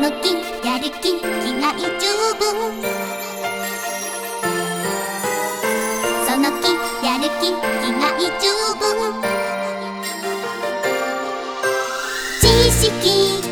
の気やる気気大十分。その気やる気気大十分。知識。